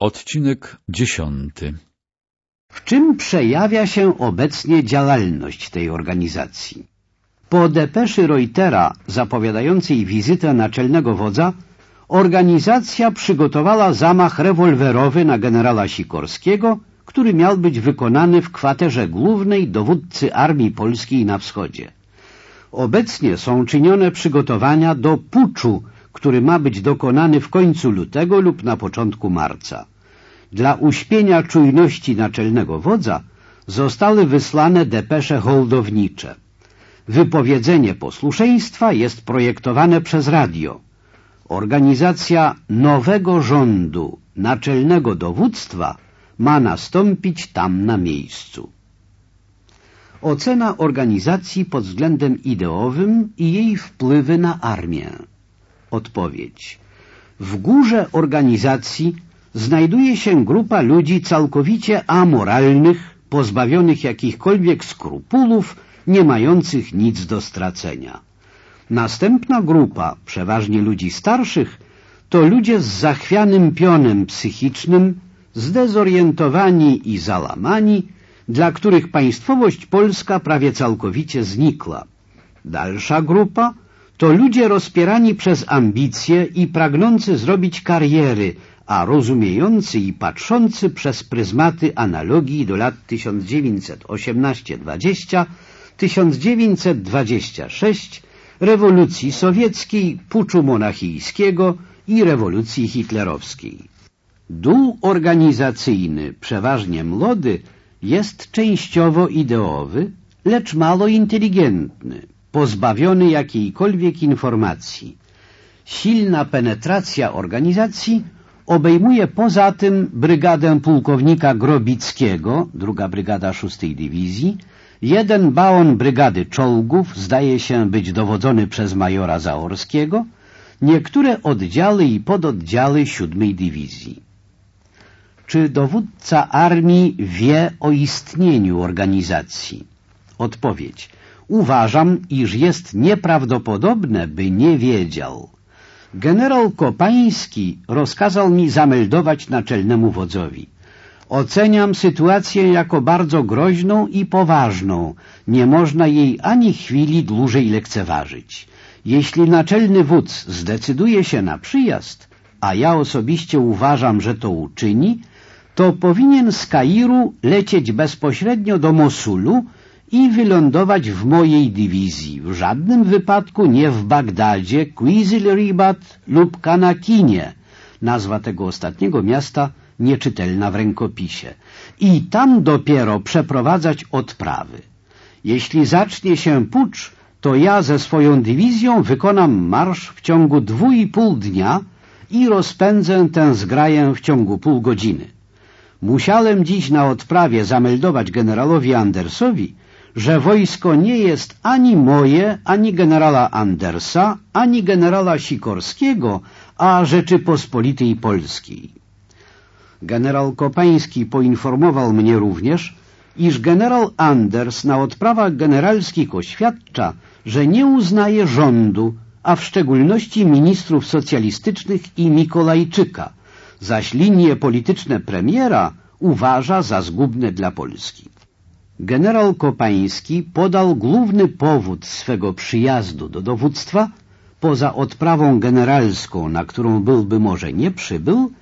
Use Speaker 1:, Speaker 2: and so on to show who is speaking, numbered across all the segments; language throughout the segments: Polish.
Speaker 1: Odcinek dziesiąty
Speaker 2: W czym przejawia się obecnie działalność tej organizacji? Po depeszy Reutera zapowiadającej wizytę naczelnego wodza, organizacja przygotowała zamach rewolwerowy na generała Sikorskiego, który miał być wykonany w kwaterze głównej dowódcy Armii Polskiej na wschodzie. Obecnie są czynione przygotowania do puczu, który ma być dokonany w końcu lutego lub na początku marca. Dla uśpienia czujności naczelnego wodza zostały wysłane depesze hołdownicze. Wypowiedzenie posłuszeństwa jest projektowane przez radio. Organizacja nowego rządu, naczelnego dowództwa ma nastąpić tam na miejscu. Ocena organizacji pod względem ideowym i jej wpływy na armię. Odpowiedź. W górze organizacji znajduje się grupa ludzi całkowicie amoralnych, pozbawionych jakichkolwiek skrupułów, nie mających nic do stracenia. Następna grupa, przeważnie ludzi starszych, to ludzie z zachwianym pionem psychicznym, zdezorientowani i zalamani, dla których państwowość polska prawie całkowicie znikła. Dalsza grupa to ludzie rozpierani przez ambicje i pragnący zrobić kariery, a rozumiejący i patrzący przez pryzmaty analogii do lat 1918-20, 1926, rewolucji sowieckiej, puczu monachijskiego i rewolucji hitlerowskiej. Dół organizacyjny, przeważnie młody, jest częściowo ideowy, lecz mało inteligentny, pozbawiony jakiejkolwiek informacji. Silna penetracja organizacji obejmuje poza tym brygadę pułkownika Grobickiego, druga brygada szóstej dywizji, jeden baon brygady czołgów zdaje się być dowodzony przez majora Zaorskiego, niektóre oddziały i pododdziały siódmej dywizji. Czy dowódca armii wie o istnieniu organizacji? Odpowiedź. Uważam, iż jest nieprawdopodobne, by nie wiedział. Generał Kopański rozkazał mi zameldować naczelnemu wodzowi. Oceniam sytuację jako bardzo groźną i poważną. Nie można jej ani chwili dłużej lekceważyć. Jeśli naczelny wódz zdecyduje się na przyjazd, a ja osobiście uważam, że to uczyni, to powinien z Kairu lecieć bezpośrednio do Mosulu i wylądować w mojej dywizji, w żadnym wypadku nie w Bagdadzie, Quizil-Ribat lub Kanakinie, nazwa tego ostatniego miasta nieczytelna w rękopisie, i tam dopiero przeprowadzać odprawy. Jeśli zacznie się pucz, to ja ze swoją dywizją wykonam marsz w ciągu dwu i pół dnia i rozpędzę tę zgraję w ciągu pół godziny. Musiałem dziś na odprawie zameldować generalowi Andersowi, że wojsko nie jest ani moje, ani generała Andersa, ani generała Sikorskiego, a Rzeczypospolitej Polskiej. Generał Kopański poinformował mnie również, iż generał Anders na odprawach generalskich oświadcza, że nie uznaje rządu, a w szczególności ministrów socjalistycznych i Mikolajczyka, zaś linie polityczne premiera uważa za zgubne dla Polski. Generał Kopański podał główny powód swego przyjazdu do dowództwa, poza odprawą generalską, na którą byłby może nie przybył,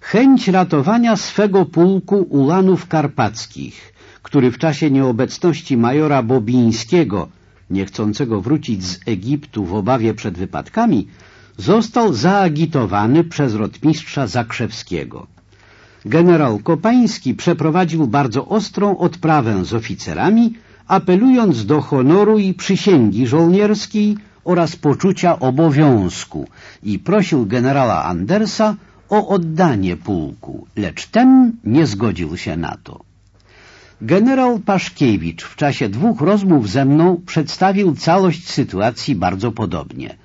Speaker 2: chęć ratowania swego pułku ulanów karpackich, który w czasie nieobecności majora Bobińskiego, niechcącego wrócić z Egiptu w obawie przed wypadkami, został zaagitowany przez rotmistrza Zakrzewskiego. Generał Kopański przeprowadził bardzo ostrą odprawę z oficerami, apelując do honoru i przysięgi żołnierskiej oraz poczucia obowiązku i prosił generała Andersa o oddanie pułku, lecz ten nie zgodził się na to. Generał Paszkiewicz w czasie dwóch rozmów ze mną przedstawił całość sytuacji bardzo podobnie.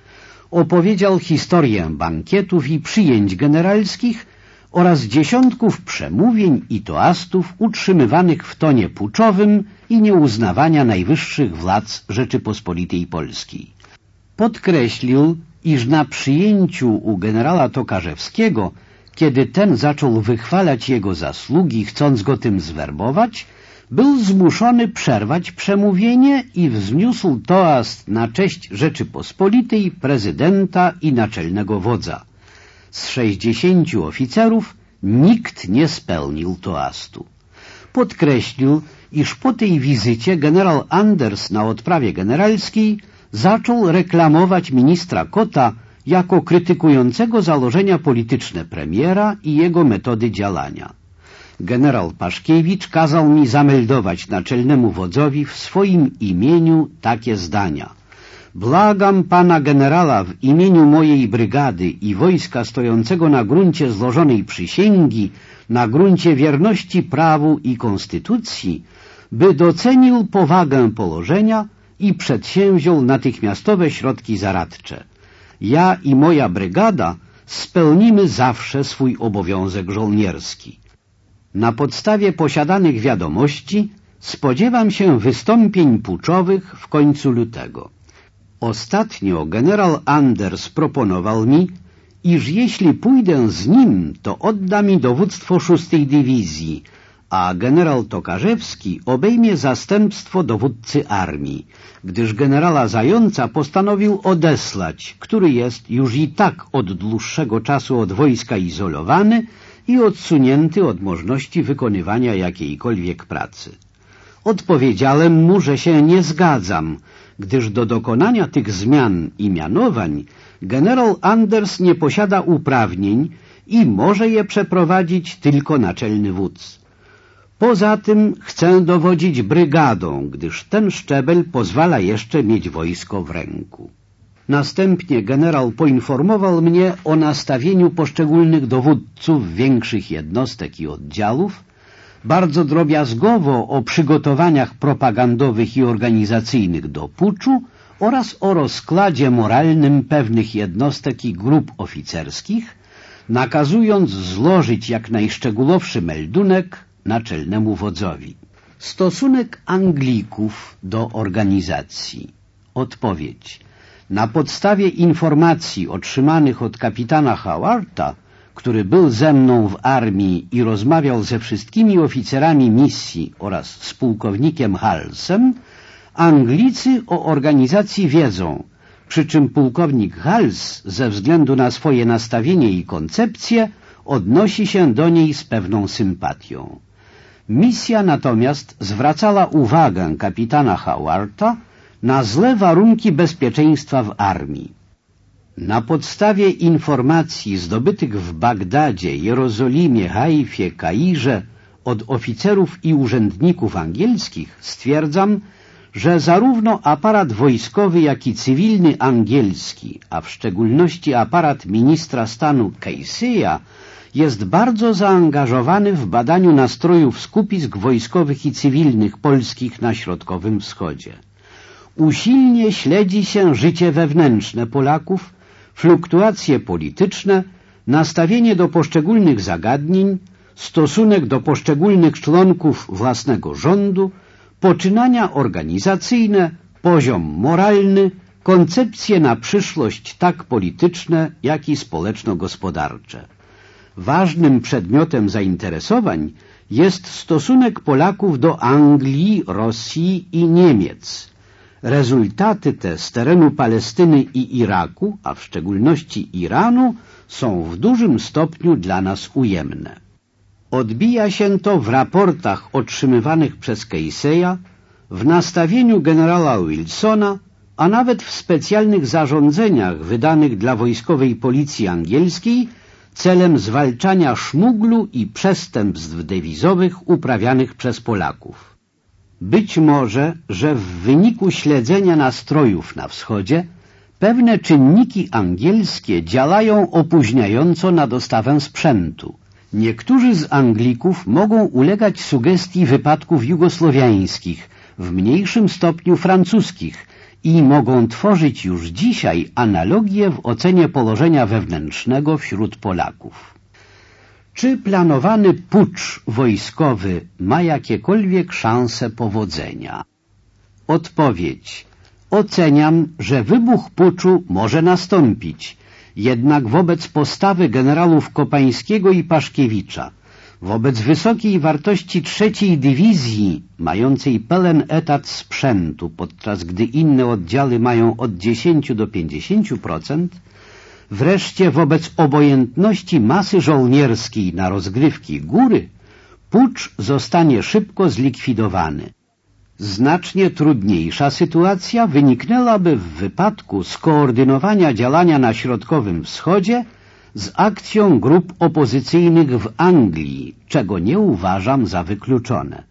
Speaker 2: Opowiedział historię bankietów i przyjęć generalskich oraz dziesiątków przemówień i toastów utrzymywanych w tonie puczowym i nieuznawania najwyższych władz Rzeczypospolitej Polskiej. Podkreślił, iż na przyjęciu u generała Tokarzewskiego kiedy ten zaczął wychwalać jego zasługi, chcąc go tym zwerbować, był zmuszony przerwać przemówienie i wzniósł toast na cześć Rzeczypospolitej, prezydenta i naczelnego wodza. Z sześćdziesięciu oficerów nikt nie spełnił toastu. Podkreślił, iż po tej wizycie generał Anders na odprawie generalskiej zaczął reklamować ministra Kota jako krytykującego założenia polityczne premiera i jego metody działania. Generał Paszkiewicz kazał mi zameldować naczelnemu wodzowi w swoim imieniu takie zdania. Błagam pana generała w imieniu mojej brygady i wojska stojącego na gruncie złożonej przysięgi, na gruncie wierności prawu i konstytucji, by docenił powagę położenia i przedsięwziął natychmiastowe środki zaradcze. Ja i moja brygada spełnimy zawsze swój obowiązek żołnierski. Na podstawie posiadanych wiadomości spodziewam się wystąpień puczowych w końcu lutego. Ostatnio generał Anders proponował mi, iż jeśli pójdę z nim, to odda mi dowództwo szóstej dywizji, a generał Tokarzewski obejmie zastępstwo dowódcy armii, gdyż generała Zająca postanowił odesłać, który jest już i tak od dłuższego czasu od wojska izolowany i odsunięty od możliwości wykonywania jakiejkolwiek pracy. Odpowiedziałem mu, że się nie zgadzam, gdyż do dokonania tych zmian i mianowań generał Anders nie posiada uprawnień i może je przeprowadzić tylko naczelny wódz. Poza tym chcę dowodzić brygadą, gdyż ten szczebel pozwala jeszcze mieć wojsko w ręku. Następnie generał poinformował mnie o nastawieniu poszczególnych dowódców większych jednostek i oddziałów, bardzo drobiazgowo o przygotowaniach propagandowych i organizacyjnych do puczu oraz o rozkładzie moralnym pewnych jednostek i grup oficerskich, nakazując złożyć jak najszczegółowszy meldunek naczelnemu wodzowi. Stosunek Anglików do organizacji. Odpowiedź. Na podstawie informacji otrzymanych od kapitana Howarda, który był ze mną w armii i rozmawiał ze wszystkimi oficerami misji oraz z pułkownikiem Halsem, Anglicy o organizacji wiedzą, przy czym pułkownik Hals ze względu na swoje nastawienie i koncepcję odnosi się do niej z pewną sympatią. Misja natomiast zwracała uwagę kapitana Howarda na złe warunki bezpieczeństwa w armii. Na podstawie informacji zdobytych w Bagdadzie, Jerozolimie, Haifie, Kairze od oficerów i urzędników angielskich stwierdzam, że zarówno aparat wojskowy, jak i cywilny angielski, a w szczególności aparat ministra stanu Casey'a, jest bardzo zaangażowany w badaniu nastrojów skupisk wojskowych i cywilnych polskich na Środkowym Wschodzie. Usilnie śledzi się życie wewnętrzne Polaków, fluktuacje polityczne, nastawienie do poszczególnych zagadnień, stosunek do poszczególnych członków własnego rządu, poczynania organizacyjne, poziom moralny, koncepcje na przyszłość tak polityczne, jak i społeczno-gospodarcze. Ważnym przedmiotem zainteresowań jest stosunek Polaków do Anglii, Rosji i Niemiec. Rezultaty te z terenu Palestyny i Iraku, a w szczególności Iranu, są w dużym stopniu dla nas ujemne. Odbija się to w raportach otrzymywanych przez Casey'a, w nastawieniu generała Wilsona, a nawet w specjalnych zarządzeniach wydanych dla wojskowej policji angielskiej celem zwalczania szmuglu i przestępstw dewizowych uprawianych przez Polaków. Być może, że w wyniku śledzenia nastrojów na wschodzie pewne czynniki angielskie działają opóźniająco na dostawę sprzętu. Niektórzy z Anglików mogą ulegać sugestii wypadków jugosłowiańskich, w mniejszym stopniu francuskich, i mogą tworzyć już dzisiaj analogie w ocenie położenia wewnętrznego wśród Polaków. Czy planowany pucz wojskowy ma jakiekolwiek szanse powodzenia? Odpowiedź. Oceniam, że wybuch puczu może nastąpić, Jednak wobec postawy generałów Kopańskiego i Paszkiewicza, wobec wysokiej wartości trzeciej dywizji, mającej pełen etat sprzętu, podczas gdy inne oddziały mają od 10 do 50%, wreszcie wobec obojętności masy żołnierskiej na rozgrywki góry, pucz zostanie szybko zlikwidowany. Znacznie trudniejsza sytuacja wyniknęłaby w wypadku skoordynowania działania na Środkowym Wschodzie z akcją grup opozycyjnych w Anglii, czego nie uważam za wykluczone.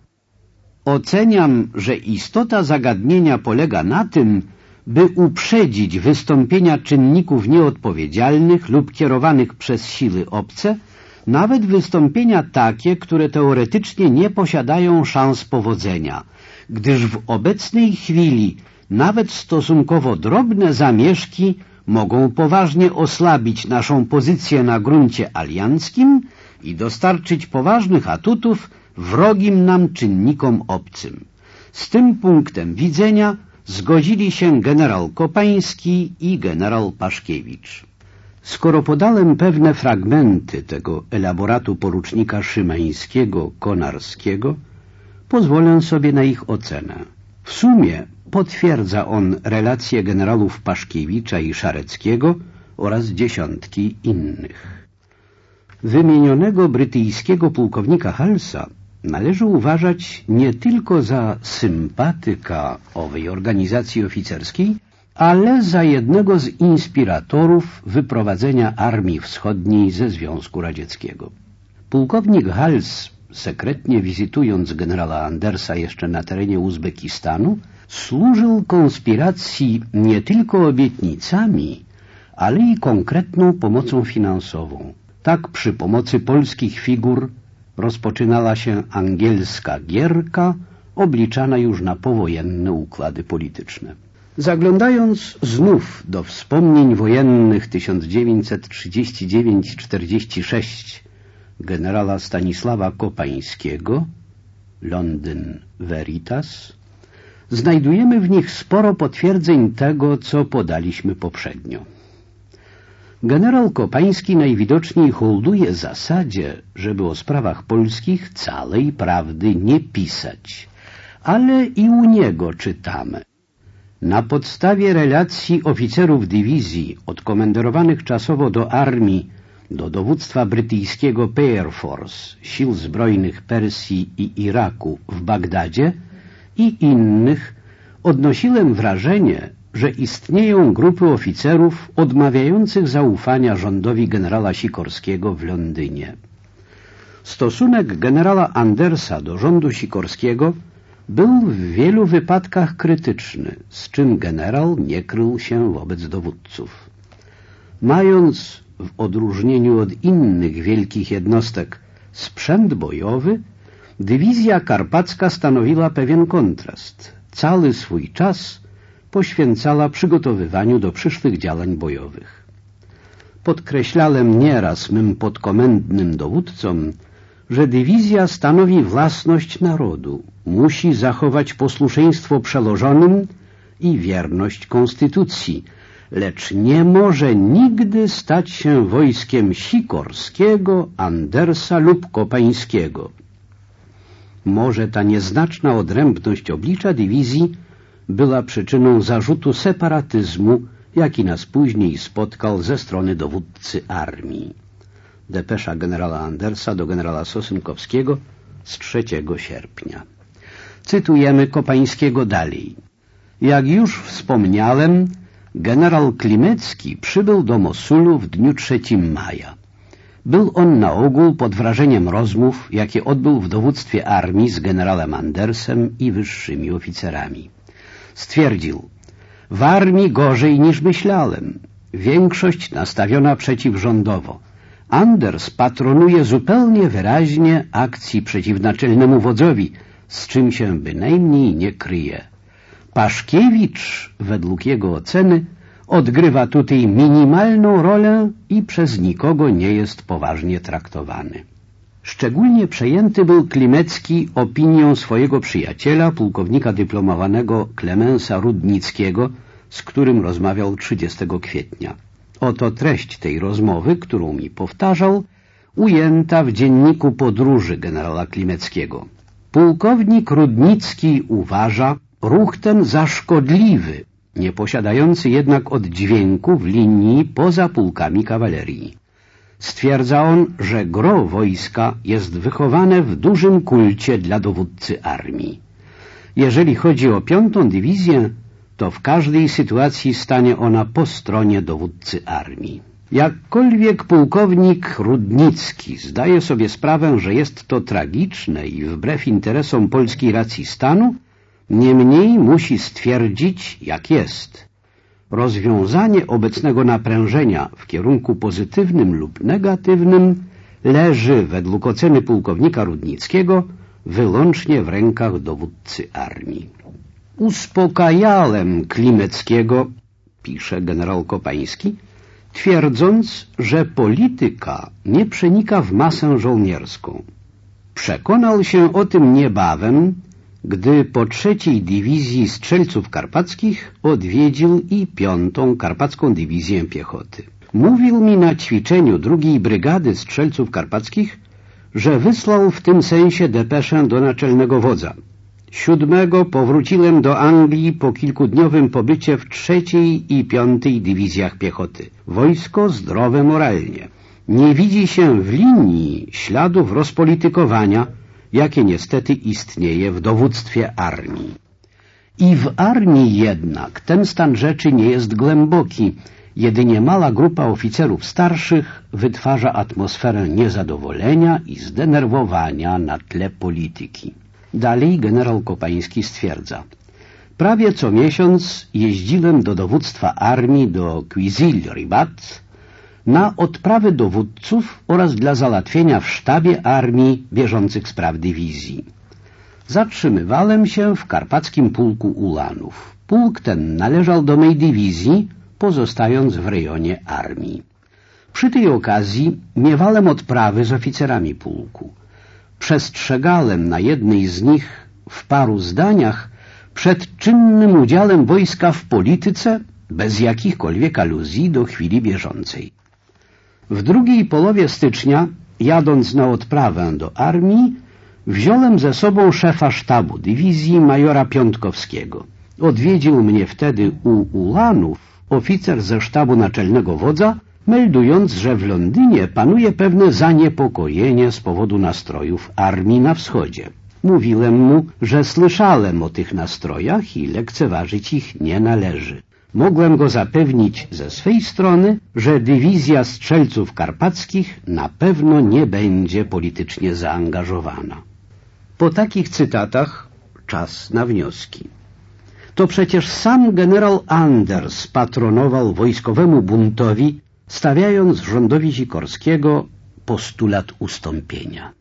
Speaker 2: Oceniam, że istota zagadnienia polega na tym, by uprzedzić wystąpienia czynników nieodpowiedzialnych lub kierowanych przez siły obce, nawet wystąpienia takie, które teoretycznie nie posiadają szans powodzenia, gdyż w obecnej chwili nawet stosunkowo drobne zamieszki mogą poważnie osłabić naszą pozycję na gruncie alianckim i dostarczyć poważnych atutów wrogim nam czynnikom obcym. Z tym punktem widzenia zgodzili się generał Kopański i generał Paszkiewicz. Skoro podałem pewne fragmenty tego elaboratu porucznika Szymańskiego, Konarskiego, pozwolę sobie na ich ocenę. W sumie potwierdza on relacje generałów Paszkiewicza i Szareckiego oraz dziesiątki innych. Wymienionego brytyjskiego pułkownika Halsa należy uważać nie tylko za sympatyka owej organizacji oficerskiej, ale za jednego z inspiratorów wyprowadzenia Armii Wschodniej ze Związku Radzieckiego. Pułkownik Hals, sekretnie wizytując generała Andersa jeszcze na terenie Uzbekistanu, służył konspiracji nie tylko obietnicami, ale i konkretną pomocą finansową. Tak przy pomocy polskich figur rozpoczynała się angielska gierka, obliczana już na powojenne układy polityczne. Zaglądając znów do wspomnień wojennych 1939-46 generała Stanisława Kopańskiego, Londyn Veritas, znajdujemy w nich sporo potwierdzeń tego, co podaliśmy poprzednio. Generał Kopański najwidoczniej hołduje zasadzie, żeby o sprawach polskich całej prawdy nie pisać, ale i u niego czytamy. Na podstawie relacji oficerów dywizji odkomenderowanych czasowo do armii, do dowództwa brytyjskiego Air Force, sił zbrojnych Persji i Iraku w Bagdadzie i innych, odnosiłem wrażenie, że istnieją grupy oficerów odmawiających zaufania rządowi generała Sikorskiego w Londynie. Stosunek generała Andersa do rządu Sikorskiego był w wielu wypadkach krytyczny, z czym generał nie krył się wobec dowódców. Mając w odróżnieniu od innych wielkich jednostek sprzęt bojowy, dywizja karpacka stanowiła pewien kontrast. Cały swój czas poświęcała przygotowywaniu do przyszłych działań bojowych. Podkreślałem nieraz mym podkomendnym dowódcom, że dywizja stanowi własność narodu, musi zachować posłuszeństwo przełożonym i wierność konstytucji, lecz nie może nigdy stać się wojskiem Sikorskiego, Andersa lub Kopańskiego. Może ta nieznaczna odrębność oblicza dywizji była przyczyną zarzutu separatyzmu, jaki nas później spotkał ze strony dowódcy armii. Depesza generała Andersa do generała Sosynkowskiego z 3 sierpnia. Cytujemy Kopańskiego dalej. Jak już wspomniałem, generał Klimecki przybył do Mosulu w dniu 3 maja. Był on na ogół pod wrażeniem rozmów, jakie odbył w dowództwie armii z generałem Andersem i wyższymi oficerami. Stwierdził, w armii gorzej niż myślałem. Większość nastawiona przeciwrządowo. Anders patronuje zupełnie wyraźnie akcji przeciw naczelnemu wodzowi, z czym się bynajmniej nie kryje. Paszkiewicz, według jego oceny, odgrywa tutaj minimalną rolę i przez nikogo nie jest poważnie traktowany. Szczególnie przejęty był Klimecki opinią swojego przyjaciela, pułkownika dyplomowanego Klemensa Rudnickiego, z którym rozmawiał 30 kwietnia. Oto treść tej rozmowy, którą mi powtarzał, ujęta w dzienniku podróży generała Klimeckiego. Pułkownik Rudnicki uważa ruch ten za szkodliwy, nie posiadający jednak oddźwięku w linii poza pułkami kawalerii. Stwierdza on, że gro wojska jest wychowane w dużym kulcie dla dowódcy armii. Jeżeli chodzi o piątą dywizję, to w każdej sytuacji stanie ona po stronie dowódcy armii. Jakkolwiek pułkownik Rudnicki zdaje sobie sprawę, że jest to tragiczne i wbrew interesom polskiej racji stanu, niemniej musi stwierdzić, jak jest. Rozwiązanie obecnego naprężenia w kierunku pozytywnym lub negatywnym leży według oceny pułkownika Rudnickiego wyłącznie w rękach dowódcy armii. Uspokajałem Klimeckiego, pisze generał Kopański, twierdząc, że polityka nie przenika w masę żołnierską. Przekonał się o tym niebawem, gdy po trzeciej dywizji strzelców karpackich odwiedził i piątą karpacką dywizję piechoty. Mówił mi na ćwiczeniu drugiej brygady strzelców karpackich, że wysłał w tym sensie depeszę do naczelnego wodza. Siódmego powróciłem do Anglii po kilkudniowym pobycie w trzeciej i piątej dywizjach piechoty. Wojsko zdrowe moralnie. Nie widzi się w linii śladów rozpolitykowania, jakie niestety istnieje w dowództwie armii. I w armii jednak ten stan rzeczy nie jest głęboki, jedynie mała grupa oficerów starszych wytwarza atmosferę niezadowolenia i zdenerwowania na tle polityki. Dalej generał Kopański stwierdza Prawie co miesiąc jeździłem do dowództwa armii do Quizil-Ribat na odprawy dowódców oraz dla załatwienia w sztabie armii bieżących spraw dywizji. Zatrzymywałem się w karpackim pułku Ulanów. Pułk ten należał do mej dywizji, pozostając w rejonie armii. Przy tej okazji miewałem odprawy z oficerami pułku. Przestrzegałem na jednej z nich w paru zdaniach przed czynnym udziałem wojska w polityce bez jakichkolwiek aluzji do chwili bieżącej. W drugiej połowie stycznia, jadąc na odprawę do armii, wziąłem ze sobą szefa sztabu dywizji majora Piątkowskiego. Odwiedził mnie wtedy u Ulanów oficer ze sztabu naczelnego wodza, meldując, że w Londynie panuje pewne zaniepokojenie z powodu nastrojów armii na wschodzie. Mówiłem mu, że słyszałem o tych nastrojach i lekceważyć ich nie należy. Mogłem go zapewnić ze swej strony, że dywizja strzelców karpackich na pewno nie będzie politycznie zaangażowana. Po takich cytatach czas na wnioski. To przecież sam generał Anders patronował wojskowemu buntowi, stawiając rządowi Sikorskiego postulat ustąpienia.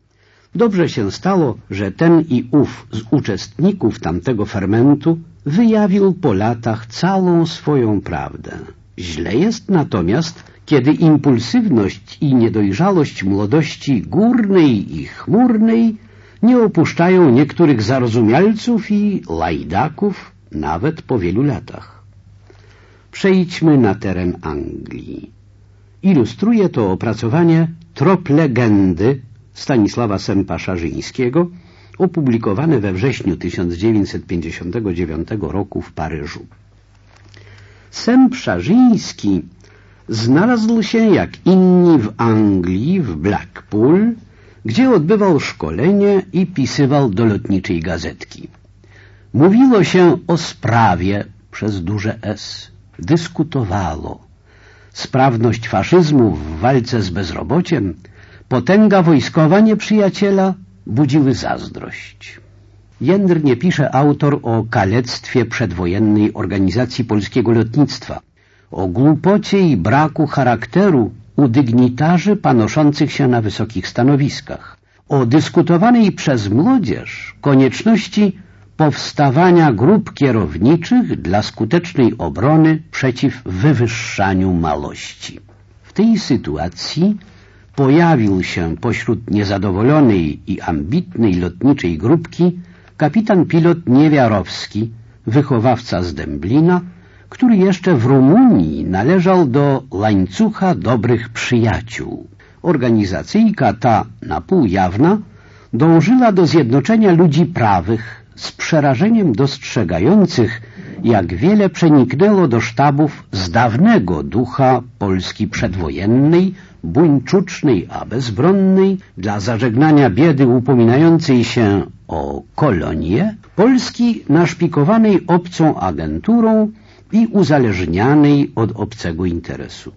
Speaker 2: Dobrze się stało, że ten i ów z uczestników tamtego fermentu wyjawił po latach całą swoją prawdę. Źle jest natomiast, kiedy impulsywność i niedojrzałość młodości górnej i chmurnej nie opuszczają niektórych zarozumialców i lajdaków nawet po wielu latach. Przejdźmy na teren Anglii. Ilustruje to opracowanie Trop legendy Stanisława Sempa-Szarzyńskiego, opublikowane we wrześniu 1959 roku w Paryżu. Semp Szarzyński znalazł się jak inni w Anglii, w Blackpool, gdzie odbywał szkolenie i pisywał do lotniczej gazetki. Mówiło się o sprawie przez duże S. Dyskutowano. Sprawność faszyzmu w walce z bezrobociem, potęga wojskowa nieprzyjaciela budziły zazdrość. Jędrnie pisze autor o kalectwie przedwojennej organizacji polskiego lotnictwa, o głupocie i braku charakteru u dygnitarzy panoszących się na wysokich stanowiskach, o dyskutowanej przez młodzież konieczności powstawania grup kierowniczych dla skutecznej obrony przeciw wywyższaniu malości. W tej sytuacji pojawił się pośród niezadowolonej i ambitnej lotniczej grupki kapitan pilot Niewiarowski, wychowawca z Dęblina, który jeszcze w Rumunii należał do łańcucha dobrych przyjaciół. Organizacyjka ta, na pół jawna, dążyła do zjednoczenia ludzi prawych z przerażeniem dostrzegających, jak wiele przeniknęło do sztabów z dawnego ducha Polski przedwojennej, buńczucznej, a bezbronnej, dla zażegnania biedy upominającej się o kolonię, Polski naszpikowanej obcą agenturą i uzależnianej od obcego interesu.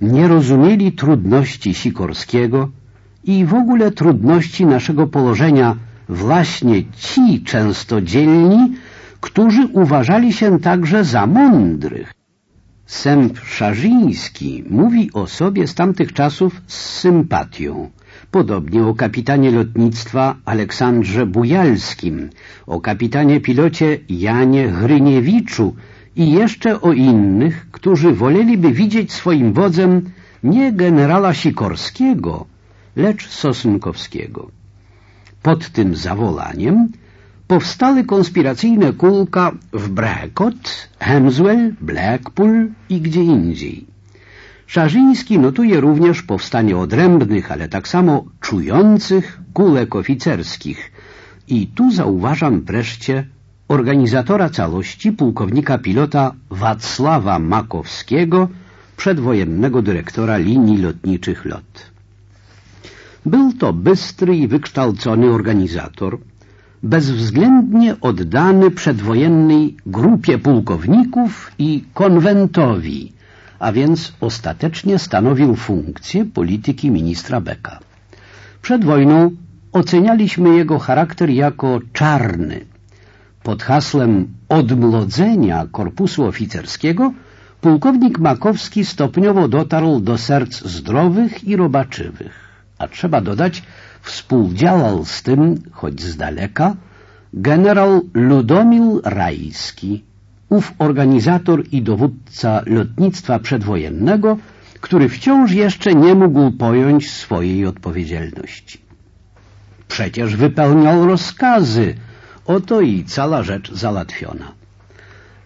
Speaker 2: Nie rozumieli trudności Sikorskiego i w ogóle trudności naszego położenia właśnie ci często dzielni, którzy uważali się także za mądrych. Sęp Szarzyński mówi o sobie z tamtych czasów z sympatią. Podobnie o kapitanie lotnictwa Aleksandrze Bujalskim, o kapitanie pilocie Janie Hryniewiczu i jeszcze o innych, którzy woleliby widzieć swoim wodzem nie generała Sikorskiego, lecz Sosnkowskiego. Pod tym zawolaniem powstały konspiracyjne kółka w Brekot, Hemswell, Blackpool i gdzie indziej. Szarzyński notuje również powstanie odrębnych, ale tak samo czujących kulek oficerskich. I tu zauważam wreszcie organizatora całości pułkownika pilota Wacława Makowskiego, przedwojennego dyrektora linii lotniczych LOT. Był to bystry i wykształcony organizator, bezwzględnie oddany przedwojennej grupie pułkowników i konwentowi, a więc ostatecznie stanowił funkcję polityki ministra Beka. Przed wojną ocenialiśmy jego charakter jako czarny. Pod hasłem odmłodzenia korpusu oficerskiego pułkownik Makowski stopniowo dotarł do serc zdrowych i robaczywych a trzeba dodać, współdziałał z tym, choć z daleka, generał Ludomil Rajski, ów organizator i dowódca lotnictwa przedwojennego, który wciąż jeszcze nie mógł pojąć swojej odpowiedzialności. Przecież wypełniał rozkazy, oto i cała rzecz załatwiona.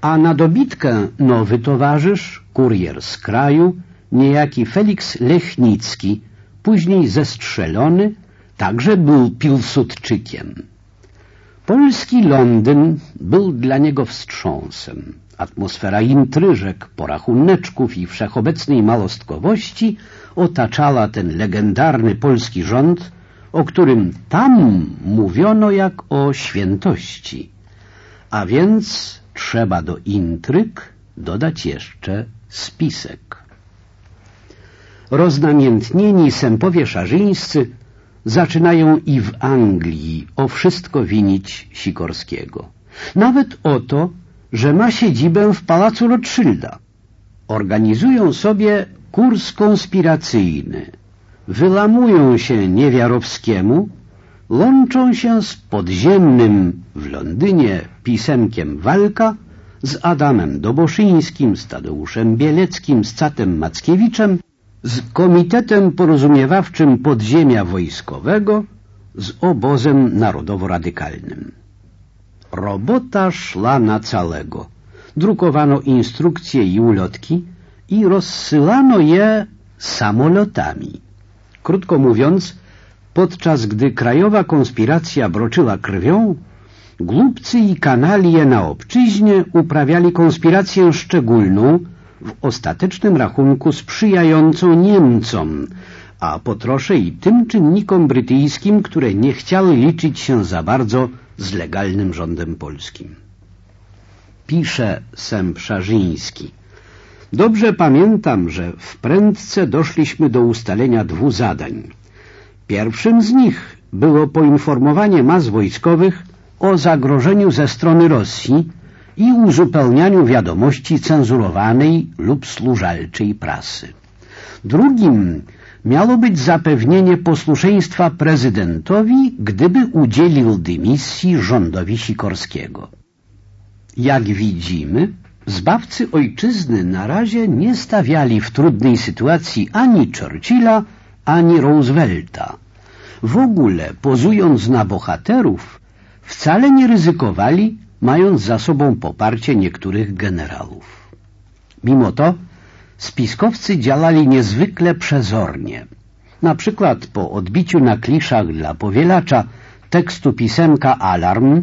Speaker 2: A na dobitkę nowy towarzysz, kurier z kraju, niejaki Felix Lechnicki, później zestrzelony, także był Pilsudczykiem. Polski Londyn był dla niego wstrząsem. Atmosfera intryżek, porachuneczków i wszechobecnej malostkowości otaczała ten legendarny polski rząd, o którym tam mówiono jak o świętości. A więc trzeba do intryg dodać jeszcze spisek roznamiętnieni sępowie szarzyńscy zaczynają i w Anglii o wszystko winić Sikorskiego. Nawet o to, że ma siedzibę w pałacu Rothschilda. Organizują sobie kurs konspiracyjny, wylamują się Niewiarowskiemu, łączą się z podziemnym w Londynie pisemkiem Walka, z Adamem Doboszyńskim, z Tadeuszem Bieleckim, z Catem Mackiewiczem z Komitetem Porozumiewawczym Podziemia Wojskowego, z obozem narodowo-radykalnym. Robota szła na całego. Drukowano instrukcje i ulotki i rozsyłano je samolotami. Krótko mówiąc, podczas gdy krajowa konspiracja broczyła krwią, głupcy i kanalie na obczyźnie uprawiali konspirację szczególną, w ostatecznym rachunku sprzyjającą Niemcom, a po trosze i tym czynnikom brytyjskim, które nie chciały liczyć się za bardzo z legalnym rządem polskim. Pisze Szarzyński. Dobrze pamiętam, że w prędce doszliśmy do ustalenia dwóch zadań. Pierwszym z nich było poinformowanie mas wojskowych o zagrożeniu ze strony Rosji i uzupełnianiu wiadomości cenzurowanej lub służalczej prasy. Drugim miało być zapewnienie posłuszeństwa prezydentowi, gdyby udzielił dymisji rządowi Sikorskiego. Jak widzimy, zbawcy ojczyzny na razie nie stawiali w trudnej sytuacji ani Churchilla, ani Roosevelta. W ogóle, pozując na bohaterów, wcale nie ryzykowali mając za sobą poparcie niektórych generałów. Mimo to spiskowcy działali niezwykle przezornie. Na przykład po odbiciu na kliszach dla powielacza tekstu pisemka Alarm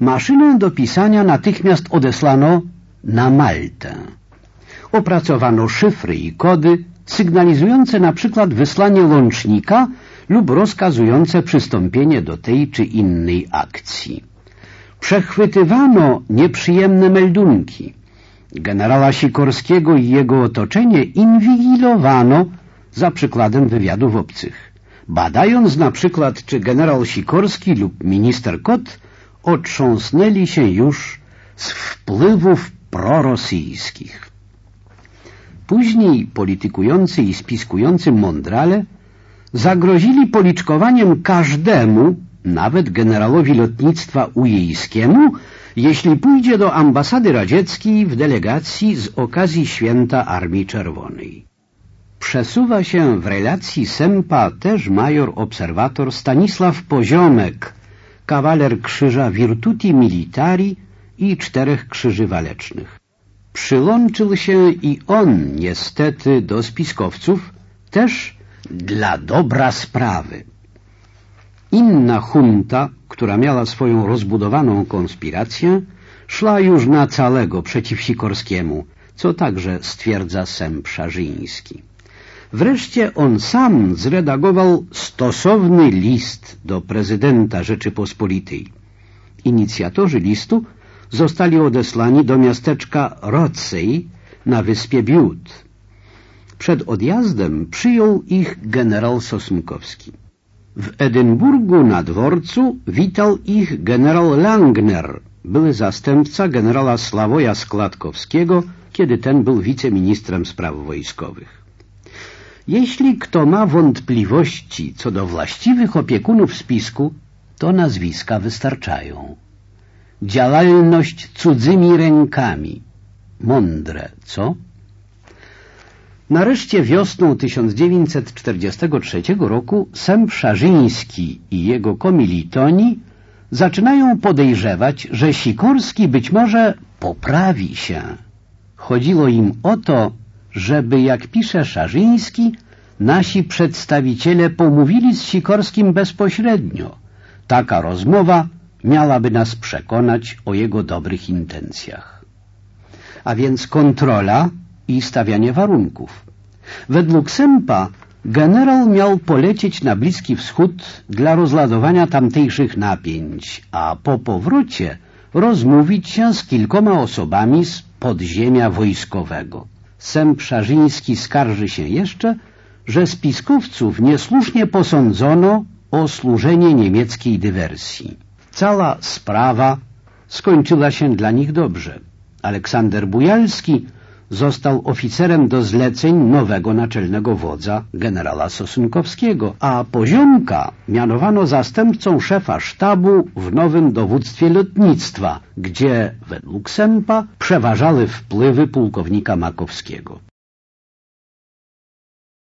Speaker 2: maszynę do pisania natychmiast odesłano na Maltę. Opracowano szyfry i kody sygnalizujące na przykład wysłanie łącznika lub rozkazujące przystąpienie do tej czy innej akcji. Przechwytywano nieprzyjemne meldunki. Generała Sikorskiego i jego otoczenie inwigilowano za przykładem wywiadów obcych, badając na przykład, czy generał Sikorski lub minister Kot otrząsnęli się już z wpływów prorosyjskich. Później politykujący i spiskujący mądrale zagrozili policzkowaniem każdemu, nawet generałowi lotnictwa ujejskiemu, jeśli pójdzie do ambasady radzieckiej w delegacji z okazji święta Armii Czerwonej. Przesuwa się w relacji Sempa też major obserwator Stanisław Poziomek, kawaler krzyża Virtuti Militari i czterech krzyży walecznych. Przyłączył się i on niestety do spiskowców też dla dobra sprawy. Inna junta, która miała swoją rozbudowaną konspirację, szła już na całego przeciw Sikorskiemu, co także stwierdza Sęp Szarzyński. Wreszcie on sam zredagował stosowny list do prezydenta Rzeczypospolitej. Inicjatorzy listu zostali odesłani do miasteczka Rocej na wyspie Biut. Przed odjazdem przyjął ich generał Sosnkowski. W Edynburgu na dworcu witał ich generał Langner, były zastępca generała Sławoja Składkowskiego, kiedy ten był wiceministrem spraw wojskowych. Jeśli kto ma wątpliwości co do właściwych opiekunów spisku, to nazwiska wystarczają. Działalność cudzymi rękami. Mądre, co? Nareszcie wiosną 1943 roku Sęp Szarzyński i jego komilitoni zaczynają podejrzewać, że Sikorski być może poprawi się. Chodziło im o to, żeby, jak pisze Szarzyński, nasi przedstawiciele pomówili z Sikorskim bezpośrednio. Taka rozmowa miałaby nas przekonać o jego dobrych intencjach. A więc kontrola i stawianie warunków. Według Sempa generał miał polecieć na Bliski Wschód dla rozladowania tamtejszych napięć, a po powrocie rozmówić się z kilkoma osobami z podziemia wojskowego. Semp Szarzyński skarży się jeszcze, że spiskowców niesłusznie posądzono o służenie niemieckiej dywersji. Cała sprawa skończyła się dla nich dobrze. Aleksander Bujalski został oficerem do zleceń nowego naczelnego wodza, generała Sosunkowskiego, a Poziomka mianowano zastępcą szefa sztabu w nowym dowództwie lotnictwa, gdzie według Sempa przeważały wpływy pułkownika Makowskiego.